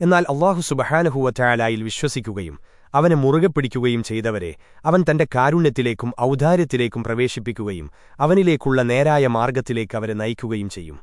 എന്നാൽ അള്ളാഹു സുബഹാനഹുവറ്റായാലായിൽ വിശ്വസിക്കുകയും അവനെ മുറുകെ പിടിക്കുകയും ചെയ്തവരെ അവൻ തന്റെ കാരുണ്യത്തിലേക്കും ഔദാര്യത്തിലേക്കും പ്രവേശിപ്പിക്കുകയും അവനിലേക്കുള്ള നേരായ മാർഗത്തിലേക്ക് അവരെ നയിക്കുകയും ചെയ്യും.